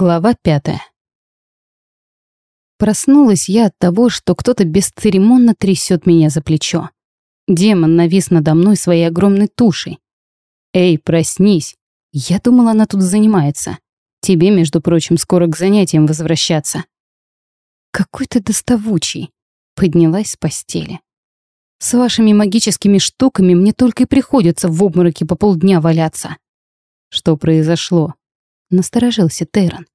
Глава пятая. Проснулась я от того, что кто-то бесцеремонно трясет меня за плечо. Демон навис надо мной своей огромной тушей. «Эй, проснись!» Я думала, она тут занимается. Тебе, между прочим, скоро к занятиям возвращаться. Какой ты доставучий. Поднялась с постели. С вашими магическими штуками мне только и приходится в обмороке по полдня валяться. Что произошло? Насторожился Тейрон.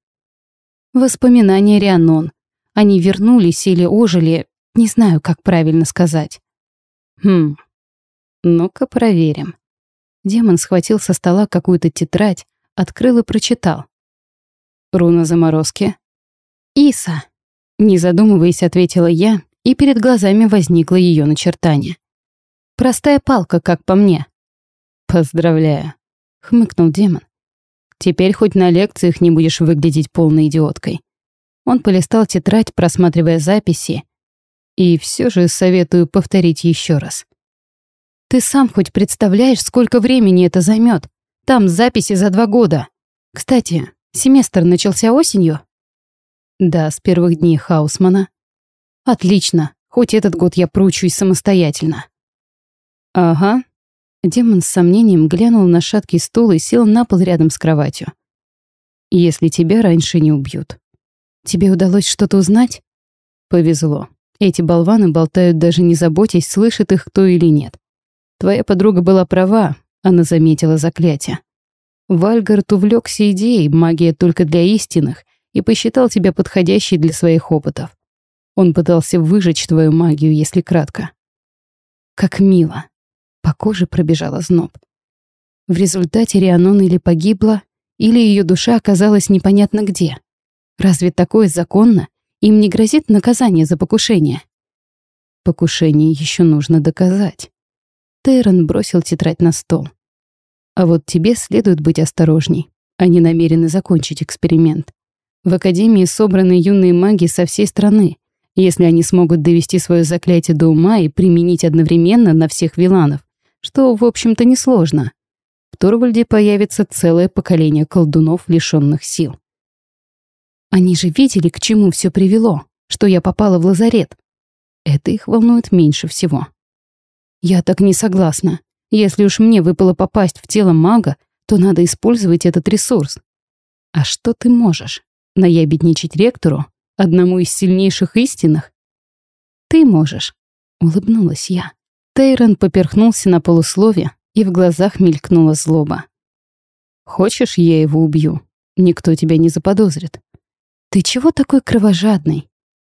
Воспоминания Рианон. Они вернулись или ожили, не знаю, как правильно сказать. Хм, ну-ка проверим. Демон схватил со стола какую-то тетрадь, открыл и прочитал. Руна заморозки. «Иса», — не задумываясь, ответила я, и перед глазами возникло ее начертание. «Простая палка, как по мне». «Поздравляю», — хмыкнул демон. Теперь хоть на лекциях не будешь выглядеть полной идиоткой. Он полистал тетрадь, просматривая записи. И все же советую повторить еще раз. Ты сам хоть представляешь, сколько времени это займет? Там записи за два года. Кстати, семестр начался осенью? Да, с первых дней Хаусмана. Отлично, хоть этот год я проучусь самостоятельно. Ага, Демон с сомнением глянул на шаткий стул и сел на пол рядом с кроватью. «Если тебя раньше не убьют». «Тебе удалось что-то узнать?» «Повезло. Эти болваны болтают, даже не заботясь, слышит их кто или нет. Твоя подруга была права, она заметила заклятие. Вальгард увлекся идеей «магия только для истинных» и посчитал тебя подходящей для своих опытов. Он пытался выжечь твою магию, если кратко. Как мило. По коже пробежала зноб. В результате Рианон или погибла, или ее душа оказалась непонятно где. Разве такое законно? Им не грозит наказание за покушение? Покушение еще нужно доказать. Тейрон бросил тетрадь на стол. А вот тебе следует быть осторожней. Они намерены закончить эксперимент. В Академии собраны юные маги со всей страны. Если они смогут довести свое заклятие до ума и применить одновременно на всех виланов, что, в общем-то, несложно. В Торвальде появится целое поколение колдунов, лишённых сил. Они же видели, к чему все привело, что я попала в лазарет. Это их волнует меньше всего. Я так не согласна. Если уж мне выпало попасть в тело мага, то надо использовать этот ресурс. А что ты можешь? Наябедничать ректору? Одному из сильнейших истинных? Ты можешь, улыбнулась я. Тейрон поперхнулся на полуслове, и в глазах мелькнула злоба. «Хочешь, я его убью? Никто тебя не заподозрит. Ты чего такой кровожадный?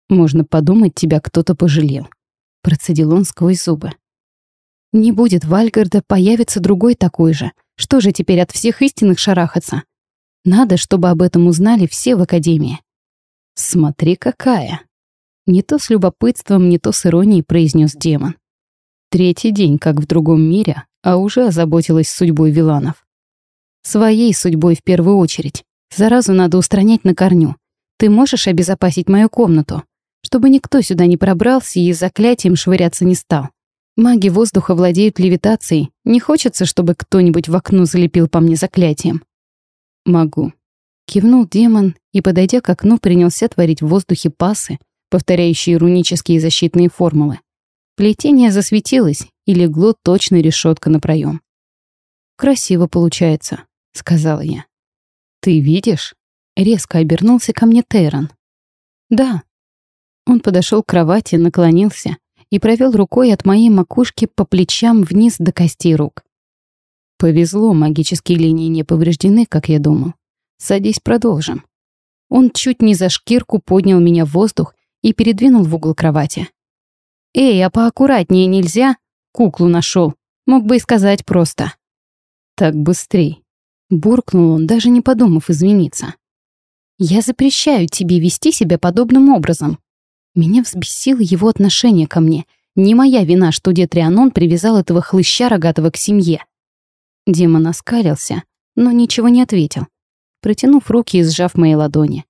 Можно подумать, тебя кто-то пожалел», — процедил он сквозь зубы. «Не будет Вальгарда, появится другой такой же. Что же теперь от всех истинных шарахаться? Надо, чтобы об этом узнали все в Академии». «Смотри, какая!» Не то с любопытством, не то с иронией произнес демон. Третий день, как в другом мире, а уже озаботилась судьбой Виланов. Своей судьбой в первую очередь. Заразу надо устранять на корню. Ты можешь обезопасить мою комнату, чтобы никто сюда не пробрался и заклятием швыряться не стал. Маги воздуха владеют левитацией. Не хочется, чтобы кто-нибудь в окно залепил по мне заклятием. Могу. Кивнул демон и, подойдя к окну, принялся творить в воздухе пасы, повторяющие рунические защитные формулы. Плетение засветилось, и легло точно решетка на проем. «Красиво получается», — сказала я. «Ты видишь?» — резко обернулся ко мне Тейрон. «Да». Он подошел к кровати, наклонился и провел рукой от моей макушки по плечам вниз до костей рук. Повезло, магические линии не повреждены, как я думал. Садись, продолжим. Он чуть не за шкирку поднял меня в воздух и передвинул в угол кровати. «Эй, а поаккуратнее нельзя? Куклу нашел. Мог бы и сказать просто». «Так быстрей», — буркнул он, даже не подумав извиниться. «Я запрещаю тебе вести себя подобным образом». Меня взбесило его отношение ко мне. Не моя вина, что дед Рианон привязал этого хлыща рогатого к семье. Демон оскалился, но ничего не ответил, протянув руки и сжав мои ладони.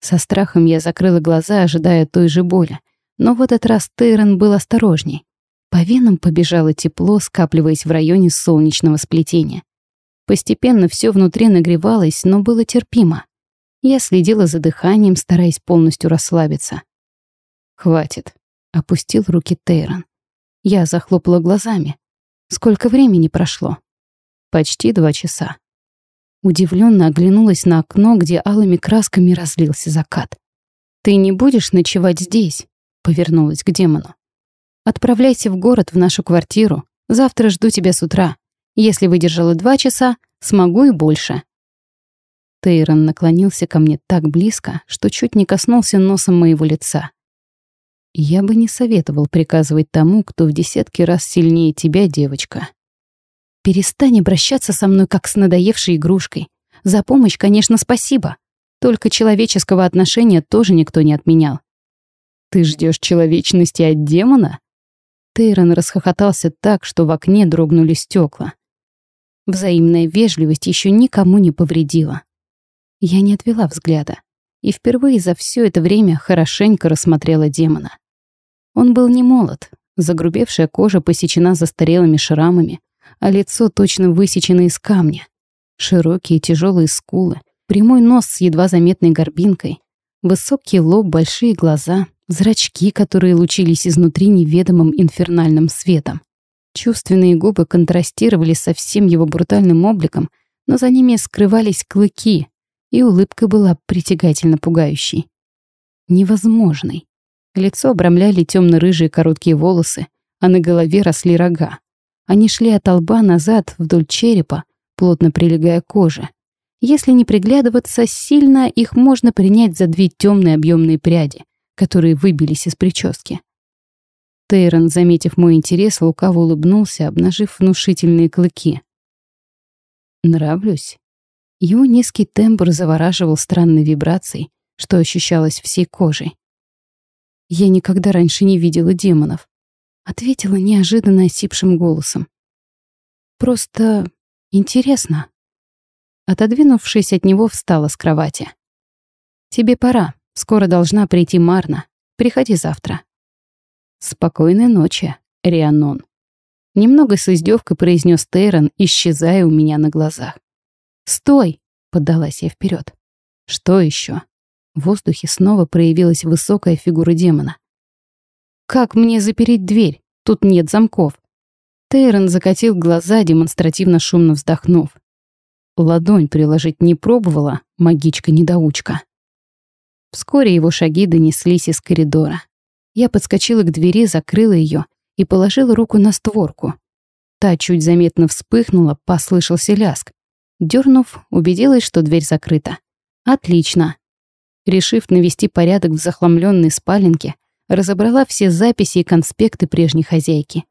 Со страхом я закрыла глаза, ожидая той же боли. Но в этот раз Тейрон был осторожней. По венам побежало тепло, скапливаясь в районе солнечного сплетения. Постепенно все внутри нагревалось, но было терпимо. Я следила за дыханием, стараясь полностью расслабиться. «Хватит», — опустил руки Тейрон. Я захлопала глазами. Сколько времени прошло? Почти два часа. Удивленно оглянулась на окно, где алыми красками разлился закат. «Ты не будешь ночевать здесь?» — повернулась к демону. «Отправляйся в город, в нашу квартиру. Завтра жду тебя с утра. Если выдержала два часа, смогу и больше». Тейрон наклонился ко мне так близко, что чуть не коснулся носом моего лица. Я бы не советовал приказывать тому, кто в десятки раз сильнее тебя, девочка. Перестань обращаться со мной, как с надоевшей игрушкой. За помощь, конечно, спасибо. Только человеческого отношения тоже никто не отменял. Ты ждешь человечности от демона? Тейрон расхохотался так, что в окне дрогнули стекла. Взаимная вежливость еще никому не повредила. Я не отвела взгляда и впервые за все это время хорошенько рассмотрела демона. Он был не молод, загрубевшая кожа посечена застарелыми шрамами, а лицо точно высечено из камня. Широкие тяжелые скулы, прямой нос с едва заметной горбинкой, высокий лоб, большие глаза, зрачки, которые лучились изнутри неведомым инфернальным светом. Чувственные губы контрастировали со всем его брутальным обликом, но за ними скрывались клыки, и улыбка была притягательно пугающей. Невозможной. Лицо обрамляли темно-рыжие короткие волосы, а на голове росли рога. Они шли от лба назад вдоль черепа, плотно прилегая к коже. Если не приглядываться сильно, их можно принять за две темные объемные пряди, которые выбились из прически. Тейрон, заметив мой интерес, лукаво улыбнулся, обнажив внушительные клыки. «Нравлюсь?» Его низкий тембр завораживал странной вибрацией, что ощущалось всей кожей. «Я никогда раньше не видела демонов», — ответила неожиданно осипшим голосом. «Просто интересно». Отодвинувшись от него, встала с кровати. «Тебе пора. Скоро должна прийти Марна. Приходи завтра». «Спокойной ночи, Рианон», — немного с издевкой произнес Тейрон, исчезая у меня на глазах. «Стой!» — поддалась я вперед. «Что еще?» В воздухе снова проявилась высокая фигура демона. «Как мне запереть дверь? Тут нет замков». Тейрон закатил глаза, демонстративно шумно вздохнув. Ладонь приложить не пробовала, магичка-недоучка. Вскоре его шаги донеслись из коридора. Я подскочила к двери, закрыла ее и положила руку на створку. Та чуть заметно вспыхнула, послышался ляск. Дернув, убедилась, что дверь закрыта. Отлично. Решив навести порядок в захламленной спаленке, разобрала все записи и конспекты прежней хозяйки.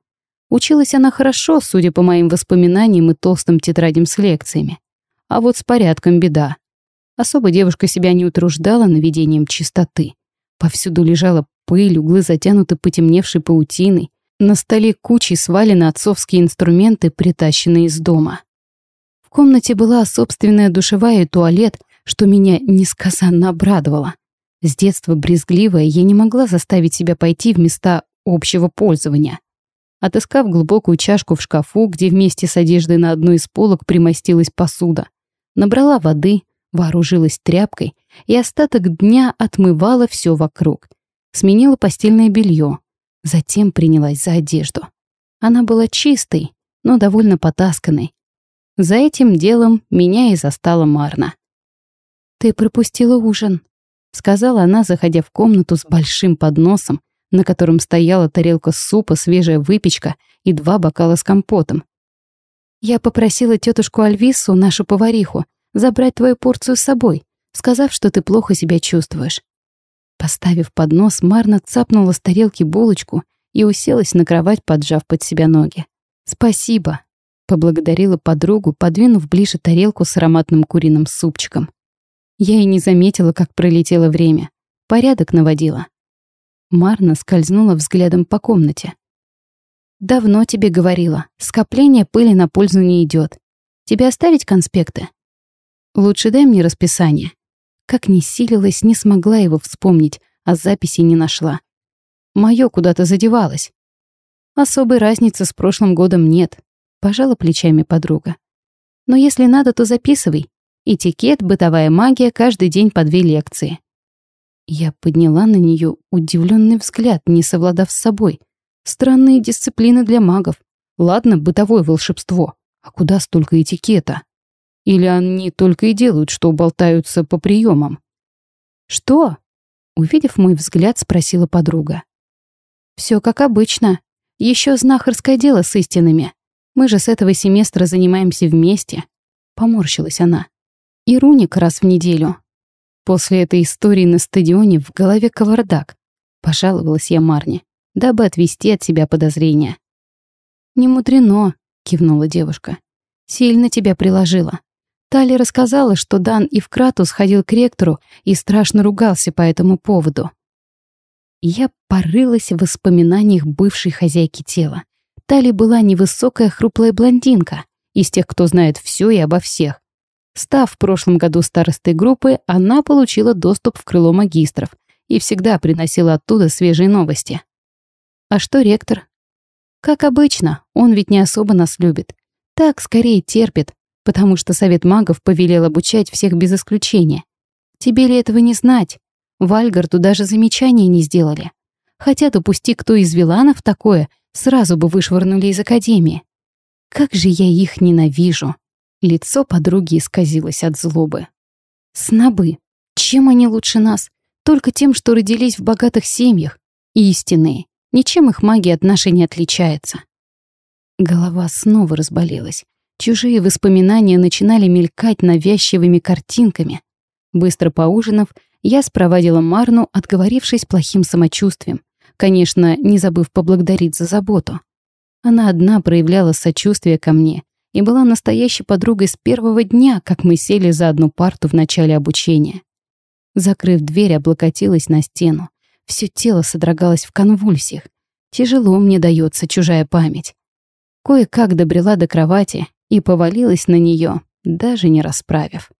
Училась она хорошо, судя по моим воспоминаниям и толстым тетрадям с лекциями. А вот с порядком беда. Особо девушка себя не утруждала наведением чистоты. Повсюду лежала пыль, углы затянуты потемневшей паутиной, на столе кучей свалены отцовские инструменты, притащенные из дома. В комнате была собственная душевая и туалет, что меня несказанно обрадовало. С детства брезгливая, я не могла заставить себя пойти в места общего пользования. Отыскав глубокую чашку в шкафу, где вместе с одеждой на одной из полок примостилась посуда, набрала воды, вооружилась тряпкой и остаток дня отмывала все вокруг. Сменила постельное белье, затем принялась за одежду. Она была чистой, но довольно потасканной, за этим делом меня и застала Марна. «Ты пропустила ужин», — сказала она, заходя в комнату с большим подносом, на котором стояла тарелка супа, свежая выпечка и два бокала с компотом. «Я попросила тетушку Альвису, нашу повариху, забрать твою порцию с собой, сказав, что ты плохо себя чувствуешь». Поставив поднос, Марна цапнула с тарелки булочку и уселась на кровать, поджав под себя ноги. «Спасибо», Поблагодарила подругу, подвинув ближе тарелку с ароматным куриным супчиком. Я и не заметила, как пролетело время. Порядок наводила. Марна скользнула взглядом по комнате. «Давно тебе говорила, скопление пыли на пользу не идет. Тебе оставить конспекты?» «Лучше дай мне расписание». Как ни силилась, не смогла его вспомнить, а записи не нашла. Моё куда-то задевалось. Особой разницы с прошлым годом нет, Пожала плечами подруга. Но если надо, то записывай. Этикет, бытовая магия, каждый день по две лекции. Я подняла на нее удивленный взгляд, не совладав с собой. Странные дисциплины для магов. Ладно, бытовое волшебство. А куда столько этикета? Или они только и делают, что болтаются по приемам? «Что?» Увидев мой взгляд, спросила подруга. «Все как обычно. Еще знахарское дело с истинными. Мы же с этого семестра занимаемся вместе». Поморщилась она. И руник раз в неделю. После этой истории на стадионе в голове кавардак. Пожаловалась я Марне, дабы отвести от себя подозрения. «Не мудрено», — кивнула девушка. «Сильно тебя приложила. Тали рассказала, что Дан и в Крату сходил к ректору и страшно ругался по этому поводу. Я порылась в воспоминаниях бывшей хозяйки тела. Тали была невысокая хруплая блондинка, из тех, кто знает все и обо всех. Став в прошлом году старостой группы, она получила доступ в крыло магистров и всегда приносила оттуда свежие новости. А что ректор? Как обычно, он ведь не особо нас любит. Так скорее терпит, потому что Совет магов повелел обучать всех без исключения. Тебе ли этого не знать? Вальгарту даже замечания не сделали. Хотя допусти кто из виланов такое, сразу бы вышвырнули из академии. Как же я их ненавижу. Лицо подруги исказилось от злобы. Снобы. Чем они лучше нас? Только тем, что родились в богатых семьях. Истинные. Ничем их магия от нашей не отличается. Голова снова разболелась. Чужие воспоминания начинали мелькать навязчивыми картинками. Быстро поужинав, я спровадила Марну, отговорившись плохим самочувствием. Конечно, не забыв поблагодарить за заботу. Она одна проявляла сочувствие ко мне и была настоящей подругой с первого дня, как мы сели за одну парту в начале обучения. Закрыв дверь, облокотилась на стену. Всё тело содрогалось в конвульсиях. Тяжело мне дается чужая память. Кое-как добрела до кровати и повалилась на нее, даже не расправив.